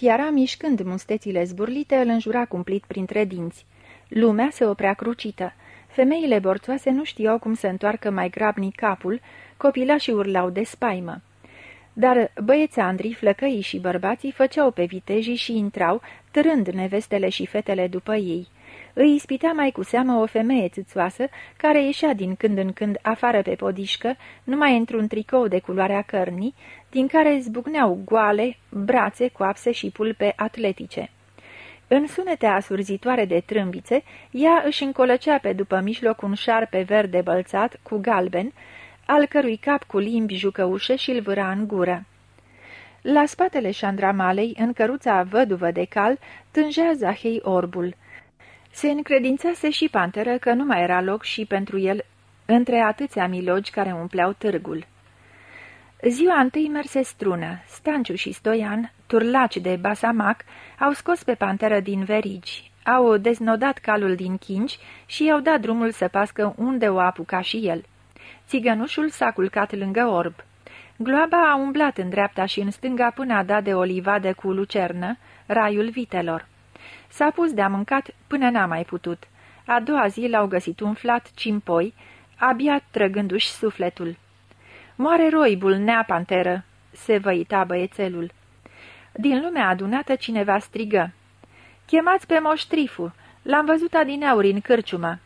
Fiara, mișcând mustețile zburlite, îl înjura cumplit printre dinți. Lumea se oprea crucită. Femeile borțoase nu știau cum să întoarcă mai grabnic capul, copilașii urlau de spaimă. Dar băieți Andrii, flăcăii și bărbații făceau pe vitejii și intrau, târând nevestele și fetele după ei. Îi ispitea mai cu seamă o femeie țâțoasă, care ieșea din când în când afară pe podișcă, numai într-un tricou de culoarea cărnii, din care zbucneau goale, brațe, coapse și pulpe atletice. În sunete asurzitoare de trâmbițe, ea își încolăcea pe după mijloc un șarpe verde bălțat cu galben, al cărui cap cu limbi jucăușe și-l vâra în gură. La spatele șandramalei, în căruța văduvă de cal, tângea Zahei orbul. Se încredințase și panteră că nu mai era loc și pentru el între atâția milogi care umpleau târgul. Ziua întâi merse strună. Stanciu și Stoian, turlaci de basamac, au scos pe panteră din verigi, au deznodat calul din chinci și i-au dat drumul să pască unde o apuca și el. Țigănușul s-a culcat lângă orb. Gloaba a umblat în dreapta și în stânga până a dat de o livadă cu lucernă, raiul vitelor. S-a pus de-a mâncat până n-a mai putut. A doua zi l-au găsit umflat, cimpoi, abia trăgându-și sufletul. Moare roibul, nea panteră!" se văita băiețelul. Din lumea adunată cineva strigă. Chemați pe moștrifu! L-am văzut adineauri în cârciumă!"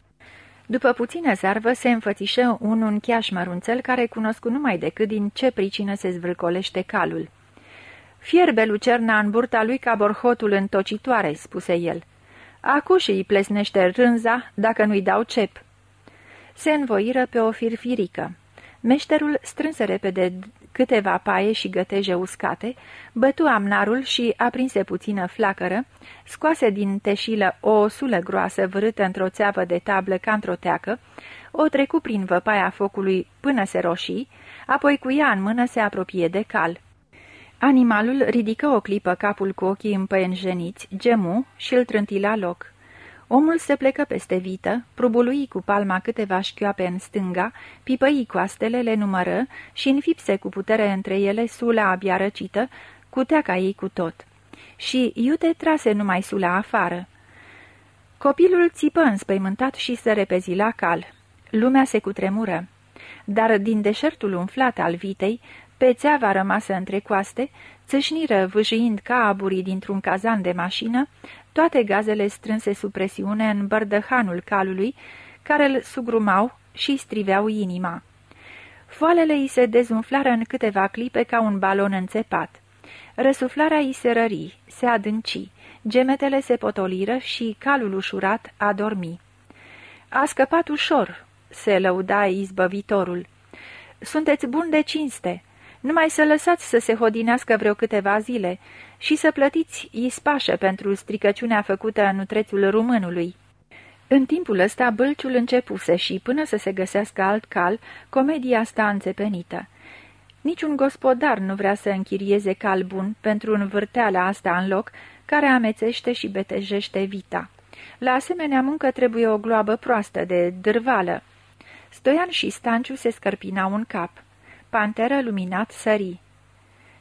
După puțină zarvă se înfățișă un uncheaș mărunțel care cunoscu numai decât din ce pricină se zvârcolește calul. Fierbe lucerna în burta lui ca borhotul în tocitoare," spuse el. Acuși îi plesnește rânza dacă nu-i dau cep." Se învoiră pe o firfirică. Meșterul strânse repede câteva paie și găteje uscate, bătu amnarul și aprinse puțină flacără, scoase din teșilă o osulă groasă vârâtă într-o țeavă de tablă ca într-o teacă, o trecu prin văpaia focului până se roșii, apoi cu ea în mână se apropie de cal. Animalul ridică o clipă capul cu ochii împăienjeniți, gemu și îl trânti la loc. Omul se plecă peste vită, probului cu palma câteva șchioape în stânga, pipăi coastele, le numără și înfipse cu putere între ele sula abia răcită, cu teaca ei cu tot. Și iute trase numai sula afară. Copilul țipă înspăimântat și se repezi la cal. Lumea se cutremură. Dar din deșertul umflat al vitei, pe țeava rămasă între coaste, țâșniră vâjâind ca aburii dintr-un cazan de mașină, toate gazele strânse sub presiune în bărdăhanul calului, care îl sugrumau și striveau inima. Foalele îi se dezumflară în câteva clipe ca un balon înțepat. Răsuflarea îi se rări, se adânci, gemetele se potoliră și calul ușurat a dormi. A scăpat ușor, se lăuda izbăvitorul. Sunteți bun de cinste, numai să lăsați să se hodinească vreo câteva zile și să plătiți ispașă pentru stricăciunea făcută în nutrețul românului. În timpul ăsta bălciul începuse și, până să se găsească alt cal, comedia sta înțepenită. Niciun gospodar nu vrea să închirieze cal bun pentru învârteala asta în loc, care amețește și betejește vita. La asemenea muncă trebuie o gloabă proastă de dârvală. Stoian și Stanciu se scărpinau în cap. Panteră luminat sări.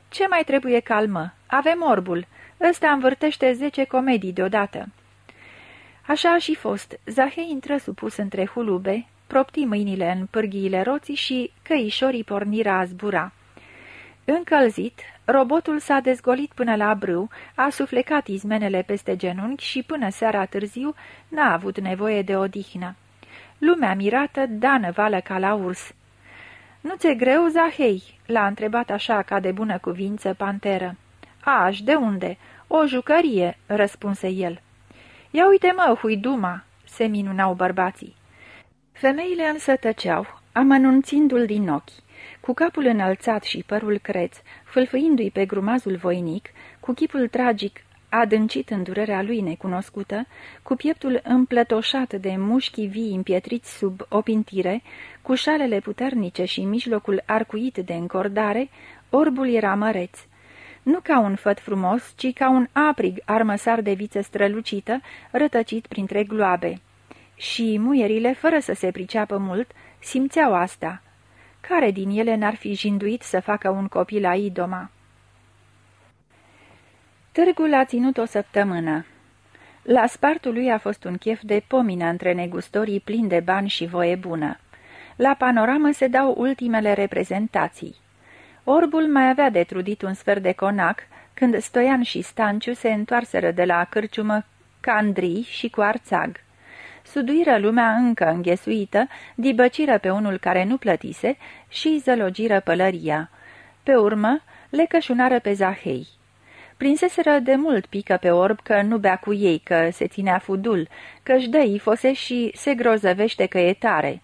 Ce mai trebuie calmă? Avem orbul. Ăsta învârtește zece comedii deodată." Așa a și fost. Zahei intră supus între hulube, propti mâinile în pârghiile roții și căișorii pornirea a zbura. Încălzit, robotul s-a dezgolit până la brâu, a suflecat izmenele peste genunchi și până seara târziu n-a avut nevoie de odihnă. Lumea mirată da năvală ca la urs. Nu ți-e greu, Zahei?" l-a întrebat așa ca de bună cuvință panteră. Aș, de unde? O jucărie," răspunse el. Ia uite mă, huiduma!" se minunau bărbații. Femeile însă tăceau, amănunțindu-l din ochi. Cu capul înălțat și părul creț, fâlfâindu-i pe grumazul voinic, cu chipul tragic adâncit în durerea lui necunoscută, cu pieptul împlătoșat de mușchii vii împietriți sub opintire, cu șalele puternice și mijlocul arcuit de încordare, orbul era măreț. Nu ca un făt frumos, ci ca un aprig armăsar de viță strălucită, rătăcit printre gloabe. Și muierile, fără să se priceapă mult, simțeau asta. Care din ele n-ar fi jinduit să facă un copil la idoma? Târgul a ținut o săptămână. La spartul lui a fost un chef de pomină între negustorii plini de bani și voie bună. La panoramă se dau ultimele reprezentații. Orbul mai avea de trudit un sfert de conac, când Stoian și Stanciu se întoarseră de la cârciumă Candrii și cu arțag. Suduiră lumea încă înghesuită, dibăciră pe unul care nu plătise și zălogiră pălăria. Pe urmă, le cășunară pe Zahei. Prinseseră de mult pică pe orb că nu bea cu ei, că se ținea fudul, că-și dă ifose și se grozăvește că e tare.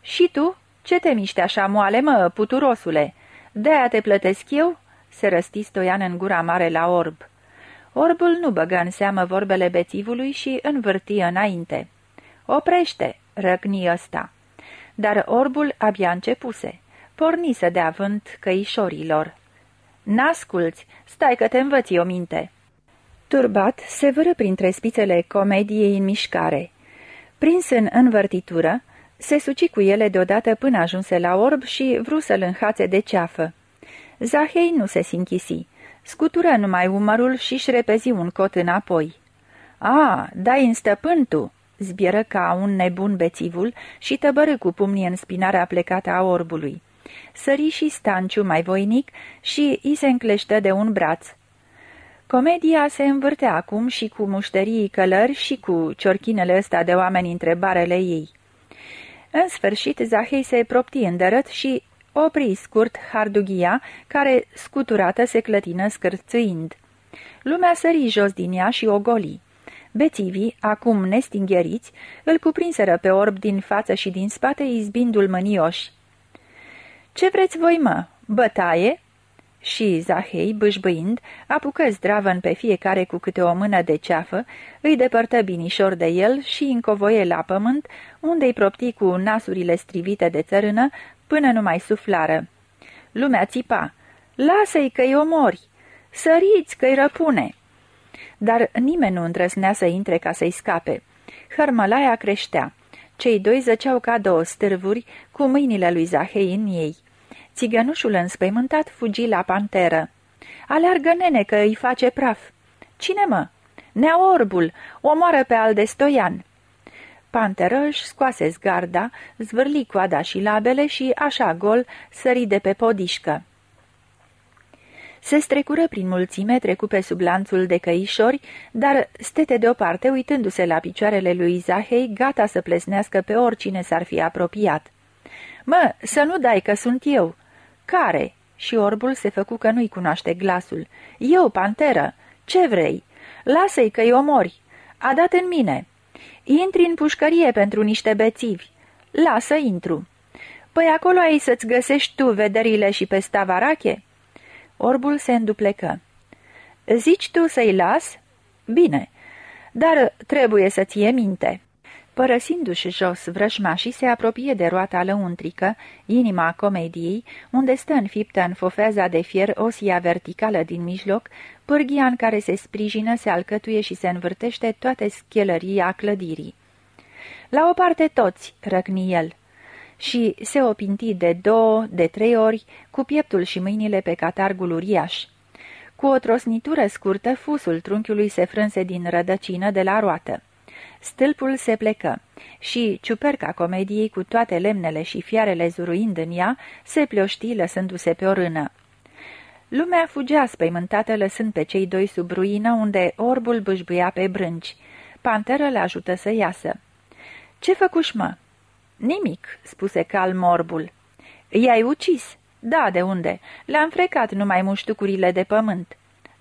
Și tu? Ce te miște așa moale, mă, puturosule? De-aia te plătesc eu?" se răsti Stoian în gura mare la orb. Orbul nu băgă în seamă vorbele bețivului și învârtie înainte. Oprește!" răgni ăsta. Dar orbul abia începuse. Porni să dea vânt căișorilor. N-asculți, stai că te învăți o minte." Turbat, se vără printre spițele comediei în mișcare. Prins în învărtitură, se suci cu ele deodată până ajunse la orb și vru să-l înhațe de ceafă. Zahei nu se sinchisi. Scutură numai umărul și-și repezi un cot înapoi. A, dai în stăpân tu!" zbieră ca un nebun bețivul și tăbărâ cu pumnii în spinarea plecată a orbului. Sări și stanciu mai voinic și i se încleștă de un braț. Comedia se învârtea acum și cu mușterii călări și cu ciorchinele ăsta de oameni între barele ei. În sfârșit, Zahei se propti îndărât și opri scurt hardughia, care, scuturată, se clătină scârțâind. Lumea sări jos din ea și o goli. Bețivii, acum nestingheriți, îl cuprinseră pe orb din față și din spate, izbindu-l mânioși. Ce vreți voi, mă? Bătaie?" Și Zahei, bâșbâind, apucă zdravăn pe fiecare cu câte o mână de ceafă, îi depărtă binișor de el și încovoie la pământ, unde îi propti cu nasurile strivite de țărână, până nu mai suflară. Lumea țipa, lasă-i că-i omori, săriți că-i răpune. Dar nimeni nu îndrăznea să intre ca să-i scape. Hărmălaia creștea. Cei doi zăceau ca două stârvuri, cu mâinile lui Zahei în ei. Țigănușul înspăimântat fugi la panteră. Aleargă nene că îi face praf. Cine mă? Nea orbul, omoară pe al de stoian. Panteră își scoase zgarda, zvârli coada și labele și, așa gol, sări de pe podișcă. Se strecură prin mulțime, trecu pe sub lanțul de căișori, dar stete deoparte, uitându-se la picioarele lui Zahei, gata să plesnească pe oricine s-ar fi apropiat. Mă, să nu dai că sunt eu!" Care?" Și orbul se făcu că nu-i cunoaște glasul. Eu, panteră! Ce vrei? Lasă-i că-i omori! A dat în mine!" Intri în pușcărie pentru niște bețivi. Lasă, intru. Păi acolo ai să-ți găsești tu vederile și pe stavarache?" Orbul se înduplecă. Zici tu să-i las? Bine, dar trebuie să ție minte." Părăsindu-și jos vrășmașii, se apropie de roata lăuntrică, inima comediei, unde stă înfiptă în fofeaza de fier osia verticală din mijloc, pârghia în care se sprijină, se alcătuie și se învârtește toate schelăria clădirii. La o parte toți, răcni el, și se opinti de două, de trei ori, cu pieptul și mâinile pe catargul uriaș. Cu o trosnitură scurtă, fusul trunchiului se frânse din rădăcină de la roată. Stâlpul se plecă și ciuperca comediei cu toate lemnele și fiarele zuruind în ea se plioști lăsându-se pe o rână. Lumea fugea spăimântată lăsând pe cei doi sub ruină unde orbul bâșbuia pe brânci. Panteră le ajută să iasă. Ce făcuși, mă?" Nimic," spuse calm orbul. I-ai ucis?" Da, de unde? Le-am frecat numai muștucurile de pământ."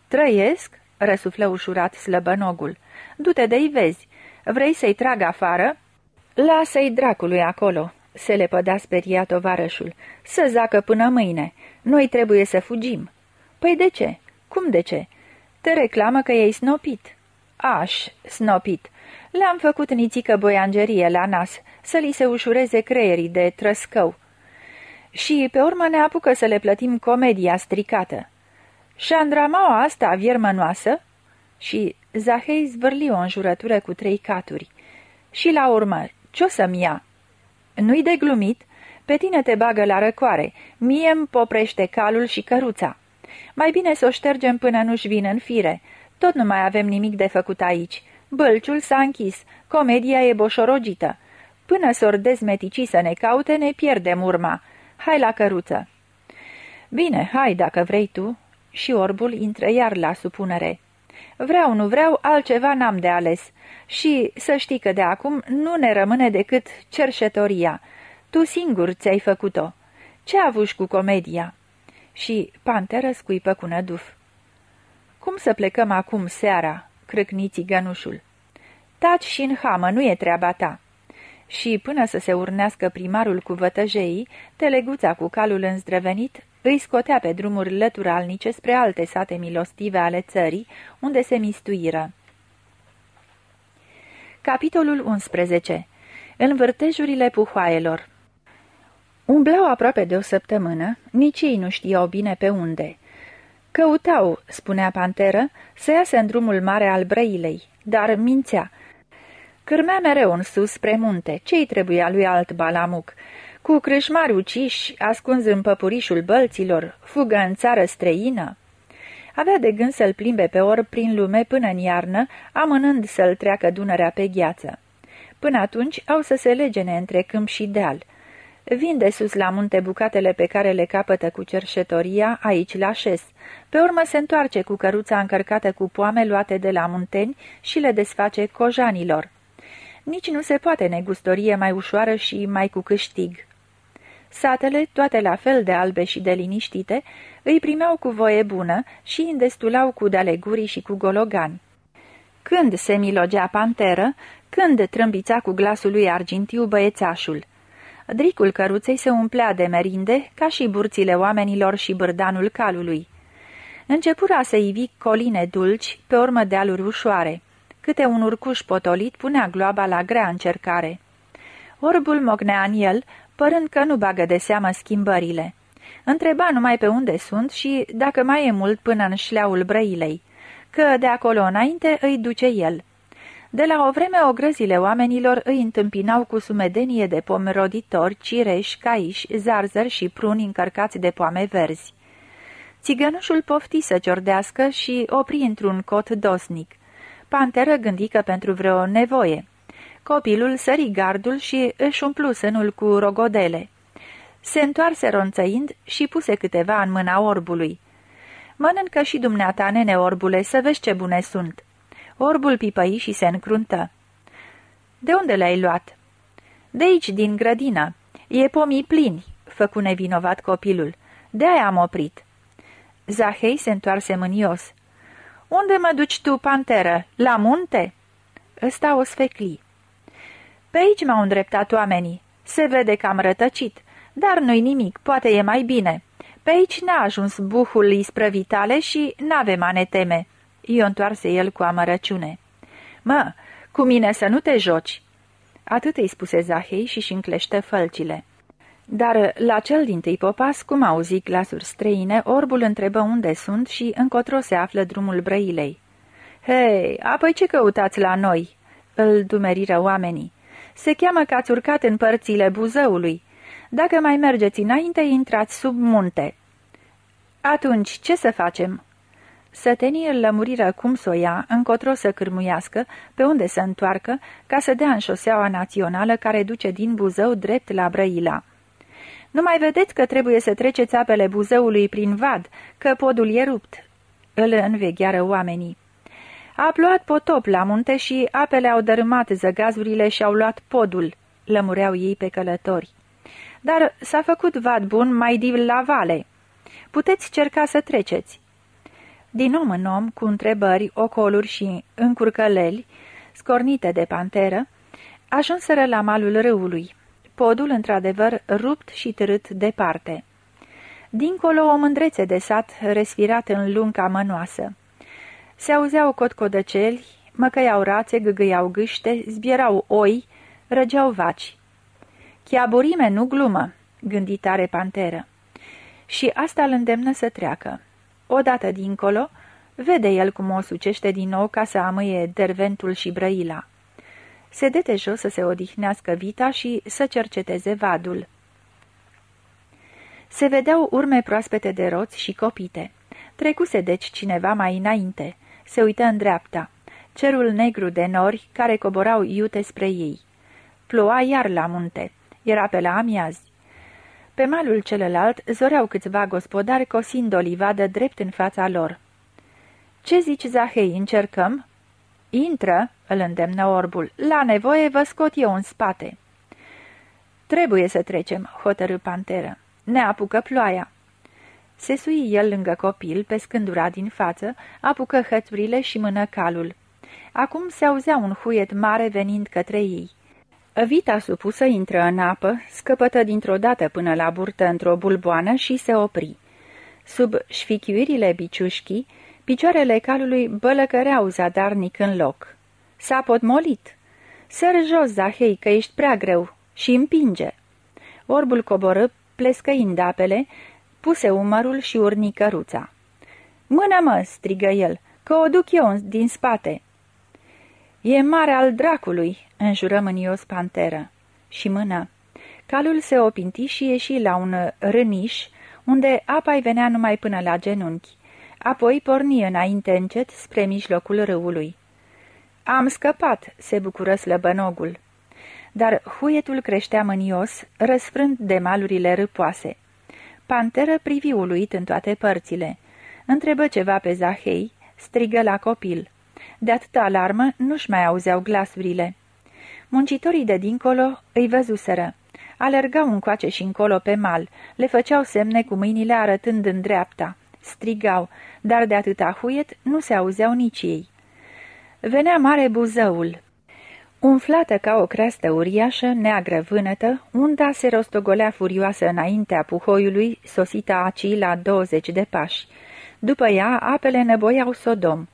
Trăiesc?" răsuflă ușurat slăbănogul. Du-te de-i vezi. Vrei să-i trag afară?" Lasă-i dracului acolo," se lepădea speriat tovarășul. Să zacă până mâine. Noi trebuie să fugim." Păi de ce? Cum de ce? Te reclamă că ei snopit." Aș, snopit. Le-am făcut nițică boiangerie la nas, să li se ușureze creierii de trăscău. Și pe urmă ne apucă să le plătim comedia stricată. Șandramaua asta viermănoasă? Și Zahei zvârli o înjurătură cu trei caturi. Și la urmă, ce-o să-mi ia? Nu-i de glumit? Pe tine te bagă la răcoare, mie îmi poprește calul și căruța. Mai bine să o ștergem până nu-și vin în fire. Tot nu mai avem nimic de făcut aici. Bălciul s-a închis, comedia e boșorogită. Până s-or dezmetici să ne caute, ne pierdem urma. Hai la căruță!" Bine, hai dacă vrei tu." Și orbul intră iar la supunere. Vreau, nu vreau, altceva n-am de ales. Și să știi că de acum nu ne rămâne decât cerșetoria. Tu singur ți-ai făcut-o. Ce avuși cu comedia?" Și panteră scuipă cu năduf. Cum să plecăm acum seara?" crâcni țigănușul. Taci și în hamă, nu e treaba ta." Și până să se urnească primarul cu vătăjeii, teleguța cu calul înzdrăvenit îi scotea pe drumuri lăturalnice spre alte sate milostive ale țării, unde se mistuiră. Capitolul 11. Învârtejurile puhoaielor Umblau aproape de o săptămână, nici ei nu știau bine pe unde. Căutau, spunea Panteră, să iasă în drumul mare al Brăilei, dar mințea. Cârmea mereu în sus spre munte, ce-i trebuia lui alt balamuc? Cu crâșmari uciși, ascuns în păpurișul bălților, fugă în țară străină? Avea de gând să-l plimbe pe orb prin lume până în iarnă, amânând să-l treacă Dunărea pe gheață. Până atunci au să se legene între câmp și deal. Vinde sus la munte bucatele pe care le capătă cu cerșetoria, aici la șes. Pe urmă se întoarce cu căruța încărcată cu poame luate de la munteni și le desface cojanilor. Nici nu se poate negustorie mai ușoară și mai cu câștig. Satele, toate la fel de albe și de liniștite, îi primeau cu voie bună și îndestulau cu dalegurii și cu gologani. Când se milogea panteră, când trâmbița cu glasul lui argintiu băiețașul. Dricul căruței se umplea de merinde, ca și burțile oamenilor și bârdanul calului. Începura să ivi coline dulci, pe urmă dealuri ușoare. Câte un urcuș potolit punea gloaba la grea încercare. Orbul mognea în el, părând că nu bagă de seamă schimbările. Întreba numai pe unde sunt și dacă mai e mult până în șleaul brăilei, că de acolo înainte îi duce el. De la o vreme ogrăzile oamenilor îi întâmpinau cu sumedenie de pomi roditori, cireși, caiși, zarzări și pruni încărcați de poame verzi. Țigănușul pofti să ciordească și opri într-un cot dosnic. Panteră gândică pentru vreo nevoie. Copilul sări gardul și își umplu sânul cu rogodele. Se întoarse ronțăind și puse câteva în mâna orbului. Mănâncă și dumneata, nene orbule, să vezi ce bune sunt." Orbul pipăi și se încruntă. De unde le-ai luat?" De aici, din grădină. E pomii plini," făcu nevinovat copilul. De-aia am oprit." Zahei se întoarse mânios. Unde mă duci tu, panteră? La munte?" Ăsta o sfecli. Pe aici m-au îndreptat oamenii. Se vede că am rătăcit, dar nu-i nimic, poate e mai bine. Pe aici n-a ajuns buhul isprăvitale și n-avem a ne teme." I-o întoarse el cu amărăciune. Mă, cu mine să nu te joci!" Atât îi spuse Zahei și-și înclește fălcile. Dar la cel din tâi popas, cum auzi glasuri străine, orbul întrebă unde sunt și încotro se află drumul brăilei. Hei, apoi ce căutați la noi?" îl dumeriră oamenii. Se cheamă că ați urcat în părțile Buzăului. Dacă mai mergeți înainte, intrați sub munte." Atunci, ce să facem?" Sătenii îl lămuriră cum să o ia, încotro să cârmuiască, pe unde să întoarcă, ca să dea în șoseaua națională care duce din Buzău drept la Brăila. Nu mai vedeți că trebuie să treceți apele Buzăului prin vad, că podul e rupt?" Îl învegheară oamenii. A plouat potop la munte și apele au dărâmat zăgazurile și au luat podul, lămureau ei pe călători. Dar s-a făcut vad bun mai div la vale. Puteți cerca să treceți. Din om în om, cu întrebări, ocoluri și încurcăleli, scornite de panteră, ajunseră la malul râului. Podul, într-adevăr, rupt și târât departe. Dincolo o mândrețe de sat, resfirat în lunga mănoasă. Se auzeau cotcodăceli, măcăiau rațe, gâgâiau gâște, zbierau oi, răgeau vaci. Chiaburime, nu glumă, gândi tare panteră. Și asta îl îndemnă să treacă. Odată dincolo, vede el cum o sucește din nou ca să amâie derventul și brăila. Se dete jos să se odihnească vita și să cerceteze vadul. Se vedeau urme proaspete de roți și copite. Trecuse deci cineva mai înainte. Se uită în dreapta. Cerul negru de nori care coborau iute spre ei. Ploua iar la munte. Era pe la amiazi. Pe malul celălalt zoreau câțiva gospodari cosind o livadă drept în fața lor. Ce zici, Zahei, încercăm?" Intră," îl îndemnă orbul. La nevoie vă scot eu în spate." Trebuie să trecem," hotărâ panteră. Ne apucă ploaia." Se sui el lângă copil, pe scândura din față, apucă hățurile și mână calul. Acum se auzea un huiet mare venind către ei. Vita supusă intră în apă, scăpătă dintr-o dată până la burtă într-o bulboană și se opri. Sub șfichiuirile biciușchii, picioarele calului bălăcăreau zadarnic în loc. S-a potmolit. Săr jos, Zahei, că ești prea greu și împinge. Orbul coborâ, plescăind apele, puse umărul și urni căruța. Mână-mă!" strigă el, că o duc eu din spate." E mare al dracului!" înjură mânios panteră. Și mână. Calul se opinti și ieși la un râniș, unde apa-i venea numai până la genunchi. Apoi porni înainte încet spre mijlocul râului. Am scăpat!" se bucură slăbănogul. Dar huietul creștea mânios, răsfrând de malurile râpoase. Panteră privi uluit în toate părțile. Întrebă ceva pe Zahei, strigă la copil. De atâta alarmă nu-și mai auzeau glasurile. Muncitorii de dincolo îi văzuseră. Alergau încoace și încolo pe mal, le făceau semne cu mâinile arătând în dreapta. Strigau, dar de atâta huiet nu se auzeau nici ei. Venea mare buzăul. Umflată ca o creastă uriașă, neagră vânătă, unda se rostogolea furioasă înaintea puhoiului, sosită aci la douăzeci de pași. După ea, apele năboiau Sodom.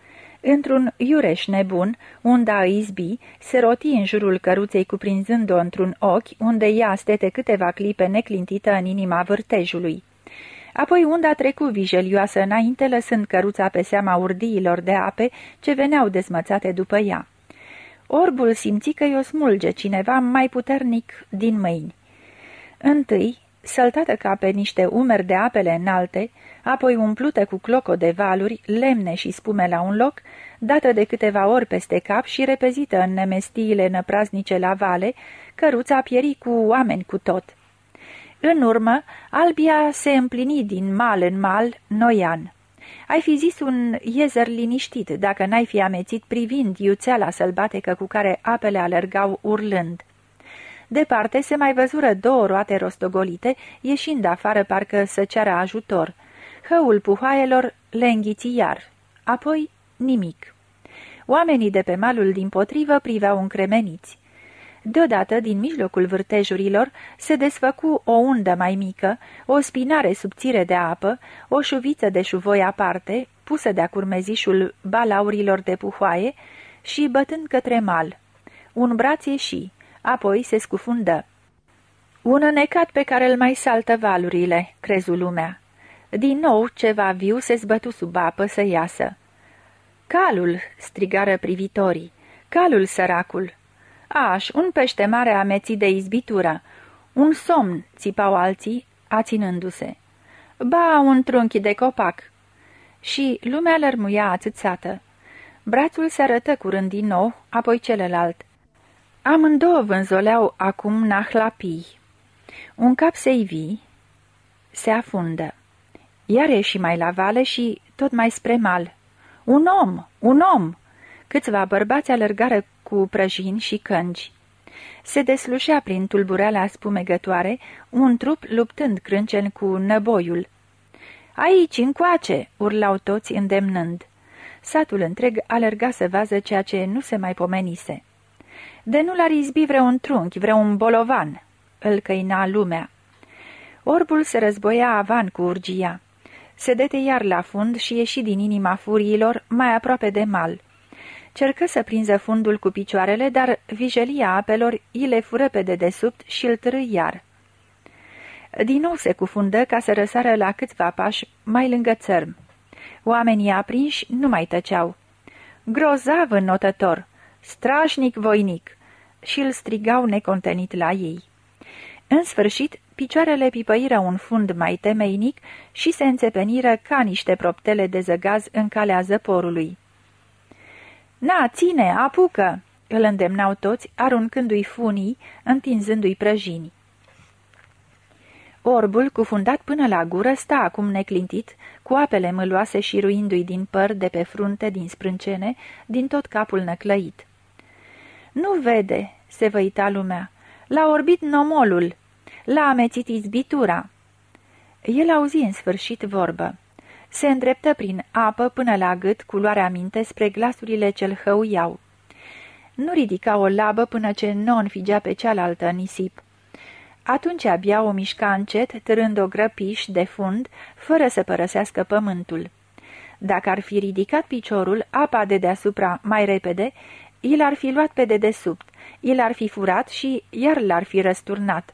Într-un iureș nebun, unda izbi, se roti în jurul căruței cuprinzând-o într-un ochi, unde ea stete câteva clipe neclintită în inima vârtejului. Apoi unda trecu vijelioasă înainte, lăsând căruța pe seama urdiilor de ape ce veneau dezmățate după ea. Orbul simți că i-o smulge cineva mai puternic din mâini. Întâi, săltată ca pe niște umeri de apele înalte, apoi umplută cu cloco de valuri, lemne și spume la un loc, dată de câteva ori peste cap și repezită în nemestiile năpraznice la vale, căruța pieri cu oameni cu tot. În urmă, albia se împlini din mal în mal, noian. Ai fi zis un iezer liniștit dacă n-ai fi amețit privind iuțeala sălbatecă cu care apele alergau urlând. Departe se mai văzură două roate rostogolite, ieșind afară parcă să ceară ajutor. Hăul puhoaielor le înghiți iar. Apoi nimic. Oamenii de pe malul din potrivă priveau încremeniți. Deodată, din mijlocul vârtejurilor, se desfăcu o undă mai mică, o spinare subțire de apă, o șuviță de șuvoi aparte, pusă de-a curmezișul balaurilor de puhoaie și bătând către mal. Un braț ieși, apoi se scufundă. Un înecat pe care îl mai saltă valurile, crezu lumea. Din nou ceva viu se zbătu sub apă să iasă. Calul!" strigară privitorii. Calul, săracul!" Aș, un pește mare amețit de izbitură. Un somn, țipau alții, aținându-se. Ba, un trunchi de copac. Și lumea lărmuia ațățată. Brațul se arătă curând din nou, apoi celălalt. Amândouă vânzoleau acum nahlapii. Un cap se ivi, se afundă. Iar ieși mai la vale și tot mai spre mal. Un om! Un om! Câțiva bărbați alergară cu prăjini și cângi. Se deslușea prin tulbureala spumegătoare un trup luptând crâncen cu năboiul. Aici, încoace!" urlau toți îndemnând. Satul întreg alerga să vază ceea ce nu se mai pomenise. De nu l-ar izbi vreun trunchi, vreun bolovan!" îl căina lumea. Orbul se războia avan cu urgia. Se dete iar la fund și ieși din inima furiilor, mai aproape de mal. Cercă să prinză fundul cu picioarele, dar vijelia apelor îi le fură pe dedesubt și îl târâi iar. Din nou se cufundă ca să răsară la câțiva pași mai lângă țărm. Oamenii aprinși nu mai tăceau. Grozav înnotător! Strașnic voinic! Și îl strigau necontenit la ei. În sfârșit, picioarele pipăiră un fund mai temeinic și se înțepeniră ca niște proptele de zăgaz în calea zăporului. Na, ține, apucă!" îl îndemnau toți, aruncându-i funii, întinzându-i prăjini. Orbul, cufundat până la gură, sta acum neclintit, cu apele mâloase și ruindu-i din păr, de pe frunte, din sprâncene, din tot capul năclăit. Nu vede," se văita lumea, l-a orbit nomolul, l-a amețit izbitura." El auzi în sfârșit vorbă. Se îndreptă prin apă până la gât, cu luarea minte spre glasurile ce-l hăuiau. Nu ridica o labă până ce nu înfigea pe cealaltă nisip. Atunci abia o mișca încet, târând o grăpiș de fund, fără să părăsească pământul. Dacă ar fi ridicat piciorul, apa de deasupra mai repede, il ar fi luat pe dedesubt, il ar fi furat și iar l-ar fi răsturnat.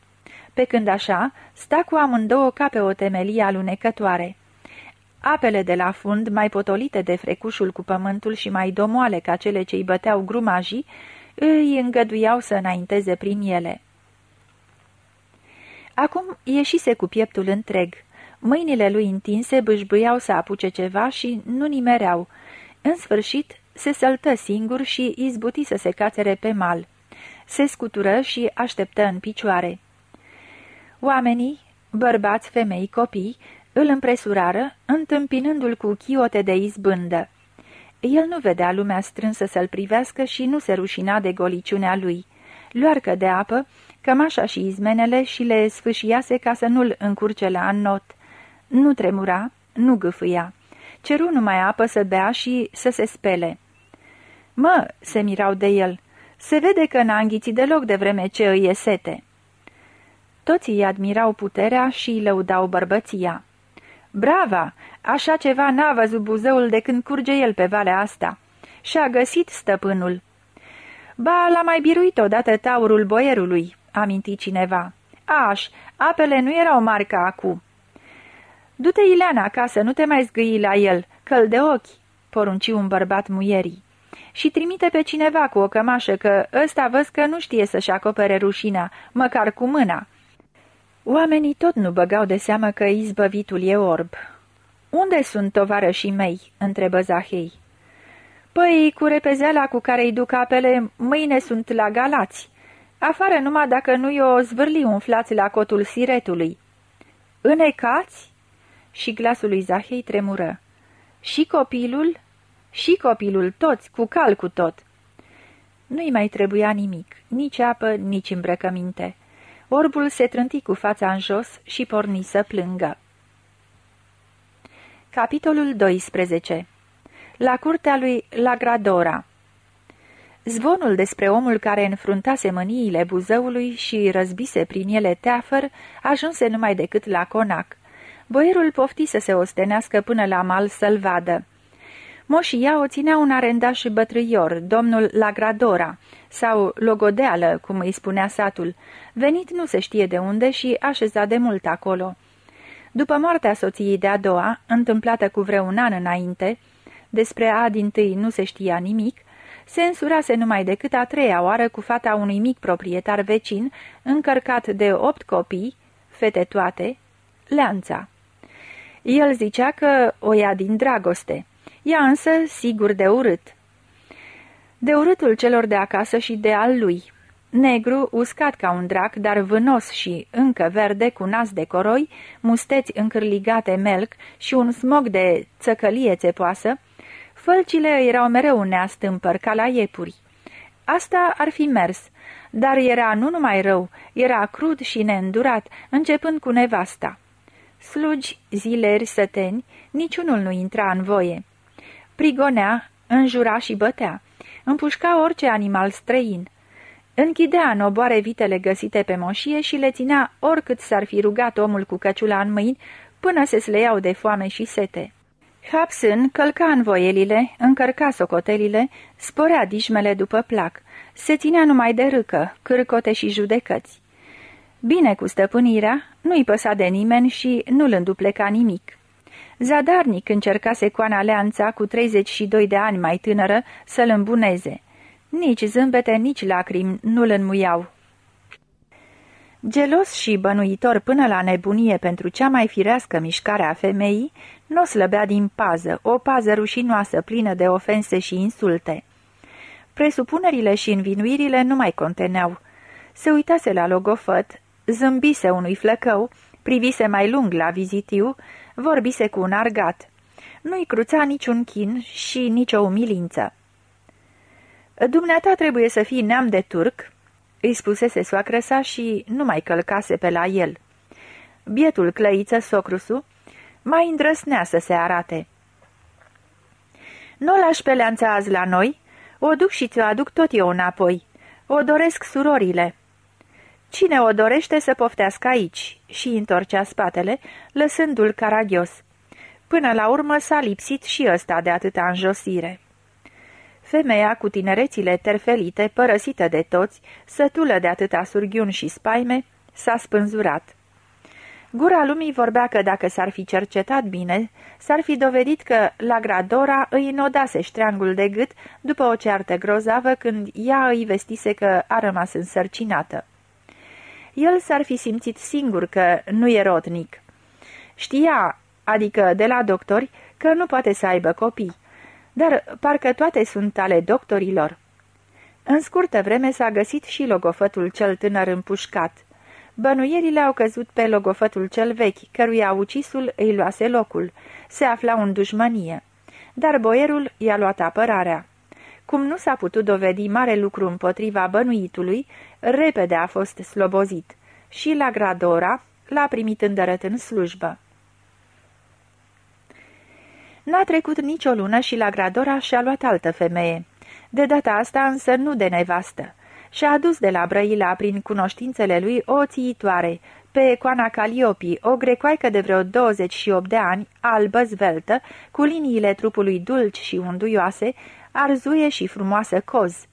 Pe când așa, sta cu amândouă ca pe o temelie alunecătoare. Apele de la fund, mai potolite de frecușul cu pământul și mai domoale ca cele ce-i băteau grumajii, îi îngăduiau să înainteze prin ele. Acum ieșise cu pieptul întreg. Mâinile lui întinse bâșbâiau să apuce ceva și nu nimereau. În sfârșit, se săltă singur și izbuti să se cațere pe mal. Se scutură și așteptă în picioare. Oamenii, bărbați, femei, copii, îl împresurară, întâmpinându-l cu chiote de izbândă. El nu vedea lumea strânsă să-l privească și nu se rușina de goliciunea lui. Luarcă de apă, cămașa și izmenele și le sfâșiase ca să nu-l încurce la not. Nu tremura, nu gâfâia. Ceru numai apă să bea și să se spele. Mă, se mirau de el, se vede că n-a înghițit deloc de vreme ce îi e sete. Toți îi admirau puterea și îi lăudau bărbăția. Brava! Așa ceva n-a văzut buzăul de când curge el pe valea asta. Și-a găsit stăpânul. Ba, l-a mai biruit odată taurul boierului, aminti cineva. Aș, apele nu erau mari ca acum. Du-te, Ileana, acasă, nu te mai zgâi la el, căl de ochi, porunci un bărbat muierii. Și trimite pe cineva cu o cămașă, că ăsta văz că nu știe să-și acopere rușina, măcar cu mâna. Oamenii tot nu băgau de seamă că izbăvitul e orb. Unde sunt tovarășii mei?" întrebă Zahei. Păi, cu repezeala cu care îi duc apele, mâine sunt la Galați. Afară numai dacă nu-i o zvârli umflați la cotul siretului." Înecați?" Și glasul lui Zahei tremură. Și copilul?" Și copilul, toți, cu cal cu tot." Nu-i mai trebuia nimic, nici apă, nici îmbrăcăminte. Orbul se trânti cu fața în jos și porni să plângă. Capitolul 12 La curtea lui Lagradora Zvonul despre omul care înfruntase mâniile buzăului și răzbise prin ele teafăr ajunse numai decât la conac. Boierul pofti să se ostenească până la mal să-l vadă. Moșia o ținea un arendaș bătrâior, domnul Lagradora, sau Logodeală, cum îi spunea satul, venit nu se știe de unde și așezat de mult acolo. După moartea soției de-a doua, întâmplată cu vreun an înainte, despre a din tâi nu se știa nimic, se însurase numai decât a treia oară cu fata unui mic proprietar vecin, încărcat de opt copii, fete toate, leanța. El zicea că o ia din dragoste, ea însă sigur de urât. De urâtul celor de acasă și de al lui, Negru, uscat ca un drac, dar vânos și încă verde, cu nas de coroi, musteți încârligate melc și un smog de țăcălie țepoasă, fălcile erau mereu neastâmpăr ca la iepuri. Asta ar fi mers, dar era nu numai rău, era crud și neîndurat, începând cu nevasta. Slugi, zileri, săteni, niciunul nu intra în voie. Prigonea, înjura și bătea, împușca orice animal străin. Închidea în oboare vitele găsite pe moșie și le ținea oricât s-ar fi rugat omul cu căciula în mâini, până se sleiau de foame și sete. Hapsân călca în voielile, încărca socotelile, sporea dișmele după plac, se ținea numai de râcă, cârcote și judecăți. Bine cu stăpânirea, nu-i păsa de nimeni și nu-l îndupleca nimic. Zadarnic încerca secoana leanța cu 32 de ani mai tânără să-l îmbuneze. Nici zâmbete, nici lacrimi nu-l înmuiau. Gelos și bănuitor până la nebunie pentru cea mai firească mișcare a femeii, nu slăbea din pază, o pază rușinoasă plină de ofense și insulte. Presupunerile și învinuirile nu mai conteneau. Se uitase la logofăt, zâmbise unui flăcău, privise mai lung la vizitiu, vorbise cu un argat. Nu-i cruța niciun chin și nicio umilință. Dumneata trebuie să fii neam de turc," îi spusese soacră sa și nu mai călcase pe la el. Bietul clăiță, socrusu, mai îndrăsnea să se arate. Nu lași pe leanța azi la noi? O duc și ți-o aduc tot eu înapoi. O doresc surorile." Cine o dorește să poftească aici?" și întorcea spatele, lăsându-l caragios. Până la urmă s-a lipsit și ăsta de atâta înjosire. Femeia cu tinerețile terfelite, părăsită de toți, sătulă de atâta surghiuni și spaime, s-a spânzurat. Gura lumii vorbea că dacă s-ar fi cercetat bine, s-ar fi dovedit că la Gradora îi nodase ștreangul de gât după o ceartă grozavă când ea îi vestise că a rămas însărcinată. El s-ar fi simțit singur că nu e rotnic. Știa, adică de la doctori, că nu poate să aibă copii dar parcă toate sunt ale doctorilor. În scurtă vreme s-a găsit și logofătul cel tânăr împușcat. Bănuierile au căzut pe logofătul cel vechi, căruia ucisul îi luase locul. Se afla în dușmănie. Dar boierul i-a luat apărarea. Cum nu s-a putut dovedi mare lucru împotriva bănuitului, repede a fost slobozit. Și la Gradora l-a primit îndărăt în slujbă. N-a trecut nicio lună și la Gradora și-a luat altă femeie. De data asta însă nu de nevastă. Și-a adus de la Brăila, prin cunoștințele lui, o țiitoare, pe Coana Caliopi, o grecoaică de vreo 28 de ani, albă, zveltă, cu liniile trupului dulci și unduioase, arzuie și frumoasă coz,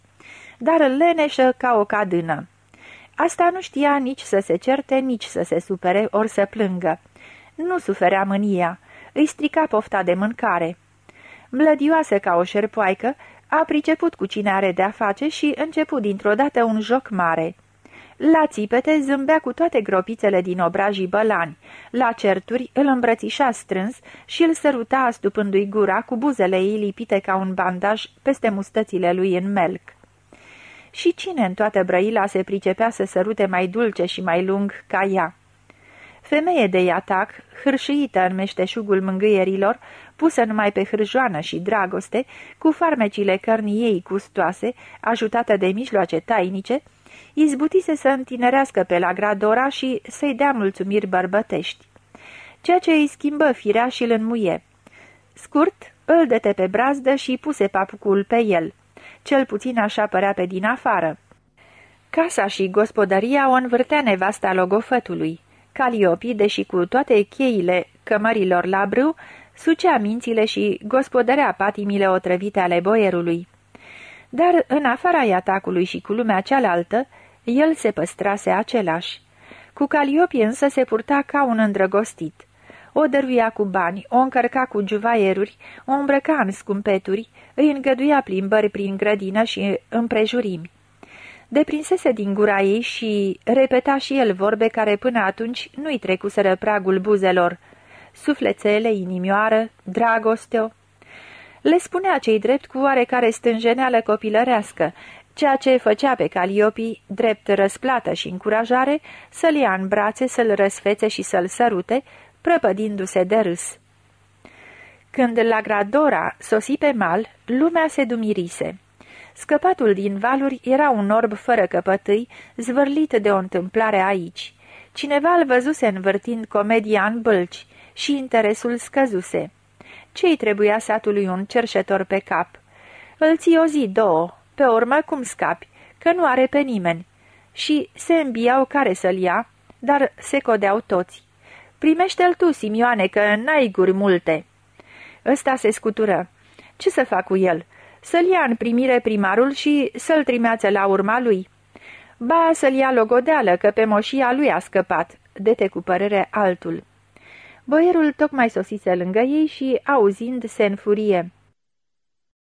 dar leneșă ca o cadână. Asta nu știa nici să se certe, nici să se supere, ori să plângă. Nu suferea mânia îi strica pofta de mâncare. Mlădioasă ca o șerpoaică, a priceput cu cine are de-a face și început dintr-o dată un joc mare. La țipete zâmbea cu toate gropițele din obrajii bălani, la certuri îl îmbrățișa strâns și îl săruta astupându-i gura cu buzele ei lipite ca un bandaj peste mustățile lui în melc. Și cine în toată brăila se pricepea să sărute mai dulce și mai lung ca ea? Femeie de atac, hârșuită în meșteșugul mângâierilor, pusă numai pe hârjoană și dragoste, cu farmecile cărnii ei gustoase, ajutată de mijloace tainice, izbutise să întinerească pe la Gradora și să-i dea mulțumiri bărbătești. Ceea ce îi schimbă firea și îl înmuie. Scurt, îl dete pe brazdă și puse papucul pe el. Cel puțin așa părea pe din afară. Casa și gospodăria o învârtea nevasta logofătului. Caliopi, deși cu toate cheile cămărilor la brâu, sucea mințile și gospodărea patimile otrăvite ale boierului. Dar în afara atacului și cu lumea cealaltă, el se păstrase același. Cu Caliopi însă se purta ca un îndrăgostit. O dăruia cu bani, o încărca cu juvaieruri, o îmbrăca în scumpeturi, îi îngăduia plimbări prin grădină și împrejurimi deprinsese din gura ei și repeta și el vorbe care până atunci nu-i trecuseră pragul buzelor. Suflețele, inimioară, dragoste Le spunea cei drept cu oarecare stânjeneală copilărească, ceea ce făcea pe Caliopi, drept răsplată și încurajare, să-l ia în brațe, să-l răsfețe și să-l sărute, prăpădindu-se de râs. Când la Gradora sosi pe mal, lumea se dumirise. Scăpatul din valuri era un orb fără căpătâi, zvârlit de o întâmplare aici. Cineva îl văzuse învârtind comedia în bălci și interesul scăzuse. Ce-i trebuia satului un cerșetor pe cap? Îl ții o zi, două, pe urmă cum scapi, că nu are pe nimeni. Și se îmbiau care să-l ia, dar se codeau toți. Primește-l tu, Simioane, că n-ai guri multe." Ăsta se scutură. Ce să fac cu el? să-l ia în primire primarul și să-l trimeață la urma lui. Ba, să-l ia logodeală, că pe moșia lui a scăpat, dete cu părere altul. Boierul tocmai sosise lângă ei și, auzind, se înfurie.